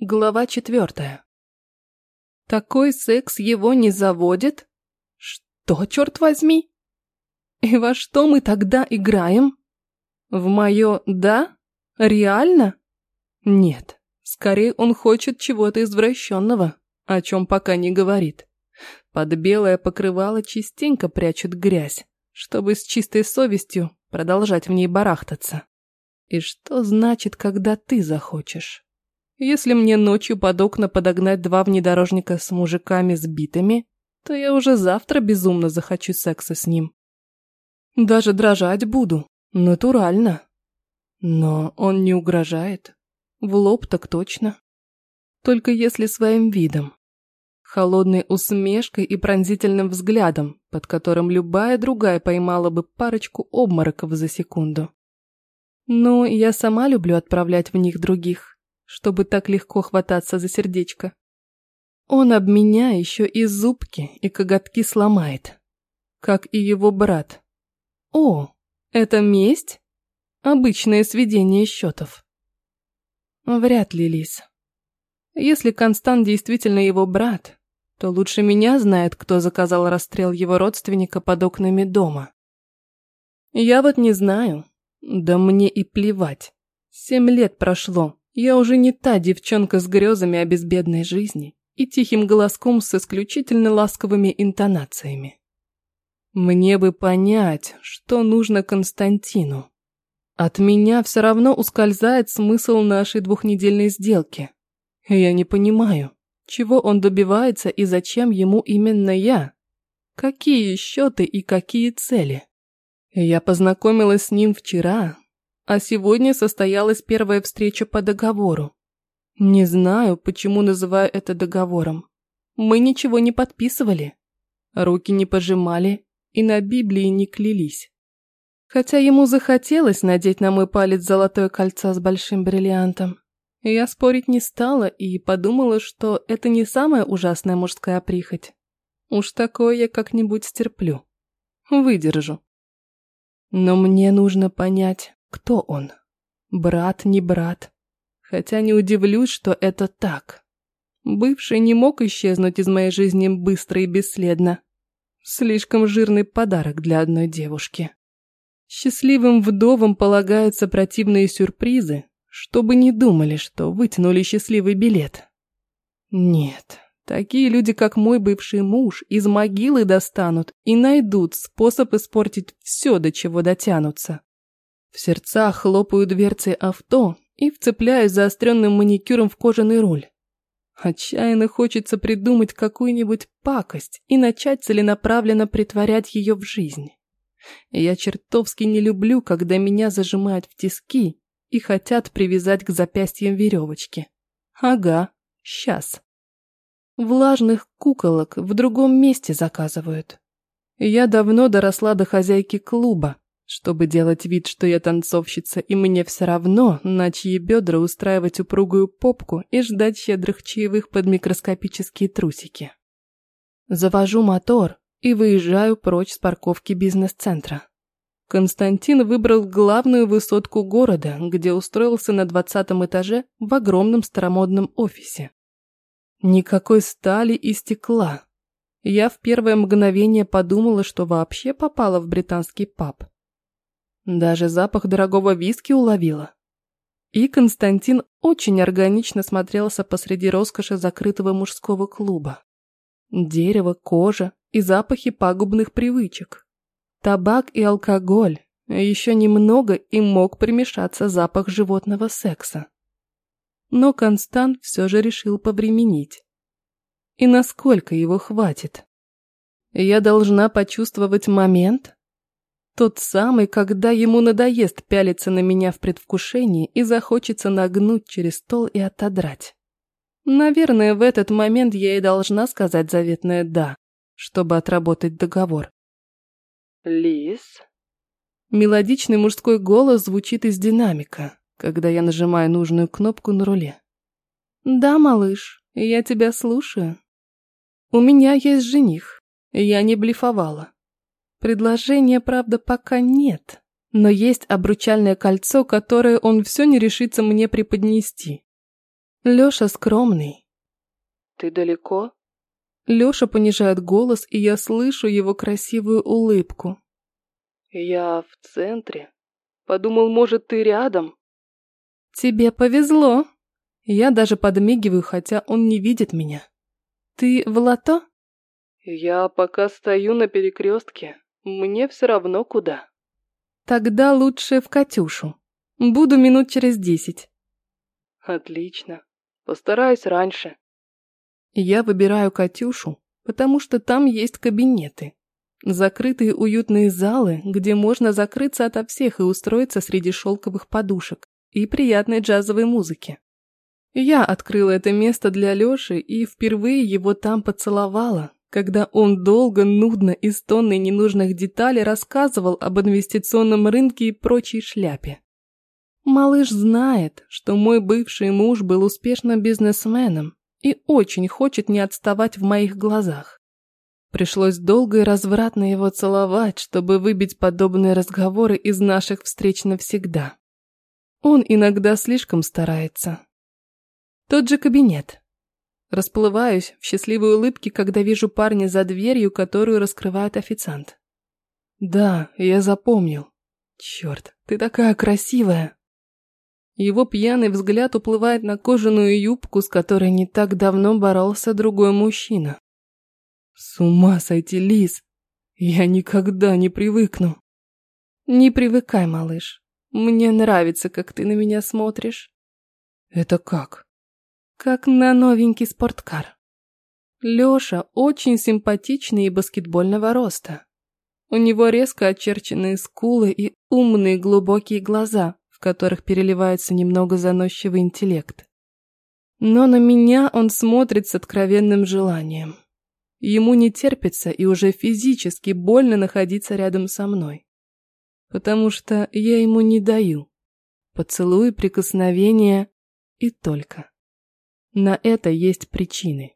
Глава четвертая. Такой секс его не заводит? Что, черт возьми? И во что мы тогда играем? В мое «да»? Реально? Нет, скорее он хочет чего-то извращенного, о чем пока не говорит. Под белое покрывало частенько прячут грязь, чтобы с чистой совестью продолжать в ней барахтаться. И что значит, когда ты захочешь? Если мне ночью под окна подогнать два внедорожника с мужиками сбитыми, то я уже завтра безумно захочу секса с ним. Даже дрожать буду, натурально. Но он не угрожает. В лоб так точно. Только если своим видом. Холодной усмешкой и пронзительным взглядом, под которым любая другая поймала бы парочку обмороков за секунду. Но я сама люблю отправлять в них других, чтобы так легко хвататься за сердечко. Он об меня еще и зубки и коготки сломает, как и его брат. О, это месть? Обычное сведение счетов. Вряд ли, Лис. Если Констант действительно его брат, то лучше меня знает, кто заказал расстрел его родственника под окнами дома. Я вот не знаю, да мне и плевать. Семь лет прошло, я уже не та девчонка с грезами о безбедной жизни и тихим голоском с исключительно ласковыми интонациями. Мне бы понять, что нужно Константину. От меня все равно ускользает смысл нашей двухнедельной сделки. Я не понимаю, чего он добивается и зачем ему именно я. Какие счеты и какие цели? Я познакомилась с ним вчера, а сегодня состоялась первая встреча по договору. Не знаю, почему называю это договором. Мы ничего не подписывали, руки не пожимали и на Библии не клялись. Хотя ему захотелось надеть на мой палец золотое кольцо с большим бриллиантом. Я спорить не стала и подумала, что это не самая ужасная мужская прихоть. Уж такое я как-нибудь стерплю. Выдержу. Но мне нужно понять, кто он. Брат, не брат. Хотя не удивлюсь, что это так. Бывший не мог исчезнуть из моей жизни быстро и бесследно. Слишком жирный подарок для одной девушки. Счастливым вдовам полагаются противные сюрпризы, чтобы не думали, что вытянули счастливый билет. Нет, Такие люди, как мой бывший муж, из могилы достанут и найдут способ испортить все, до чего дотянутся. В сердцах хлопаю дверцы авто и вцепляюсь заостренным маникюром в кожаный руль. Отчаянно хочется придумать какую-нибудь пакость и начать целенаправленно притворять ее в жизнь. Я чертовски не люблю, когда меня зажимают в тиски и хотят привязать к запястьям веревочки. Ага, сейчас. Влажных куколок в другом месте заказывают. Я давно доросла до хозяйки клуба, чтобы делать вид, что я танцовщица, и мне все равно, на чьи бедра устраивать упругую попку и ждать щедрых чаевых под микроскопические трусики. Завожу мотор и выезжаю прочь с парковки бизнес-центра. Константин выбрал главную высотку города, где устроился на двадцатом этаже в огромном старомодном офисе. Никакой стали и стекла. Я в первое мгновение подумала, что вообще попала в британский паб. Даже запах дорогого виски уловила. И Константин очень органично смотрелся посреди роскоши закрытого мужского клуба. Дерево, кожа и запахи пагубных привычек. Табак и алкоголь. Еще немного и мог примешаться запах животного секса но Констант все же решил повременить. И насколько его хватит? Я должна почувствовать момент? Тот самый, когда ему надоест пялиться на меня в предвкушении и захочется нагнуть через стол и отодрать. Наверное, в этот момент я и должна сказать заветное «да», чтобы отработать договор. «Лис?» Мелодичный мужской голос звучит из динамика когда я нажимаю нужную кнопку на руле. «Да, малыш, я тебя слушаю. У меня есть жених, я не блефовала. Предложения, правда, пока нет, но есть обручальное кольцо, которое он все не решится мне преподнести. Лёша скромный. Ты далеко? Лёша понижает голос, и я слышу его красивую улыбку. Я в центре. Подумал, может, ты рядом? Тебе повезло. Я даже подмигиваю, хотя он не видит меня. Ты в лото? Я пока стою на перекрестке. Мне все равно куда. Тогда лучше в Катюшу. Буду минут через десять. Отлично. Постараюсь раньше. Я выбираю Катюшу, потому что там есть кабинеты. Закрытые уютные залы, где можно закрыться ото всех и устроиться среди шелковых подушек и приятной джазовой музыки. Я открыла это место для Лёши и впервые его там поцеловала, когда он долго, нудно и с ненужных деталей рассказывал об инвестиционном рынке и прочей шляпе. Малыш знает, что мой бывший муж был успешным бизнесменом и очень хочет не отставать в моих глазах. Пришлось долго и развратно его целовать, чтобы выбить подобные разговоры из наших встреч навсегда. Он иногда слишком старается. Тот же кабинет. Расплываюсь в счастливой улыбке, когда вижу парня за дверью, которую раскрывает официант. Да, я запомнил. Черт, ты такая красивая. Его пьяный взгляд уплывает на кожаную юбку, с которой не так давно боролся другой мужчина. С ума сойти, Лис. Я никогда не привыкну. Не привыкай, малыш. Мне нравится, как ты на меня смотришь. Это как? Как на новенький спорткар. Лёша очень симпатичный и баскетбольного роста. У него резко очерченные скулы и умные глубокие глаза, в которых переливается немного заносчивый интеллект. Но на меня он смотрит с откровенным желанием. Ему не терпится и уже физически больно находиться рядом со мной. Потому что я ему не даю. Поцелуй, прикосновения и только. На это есть причины.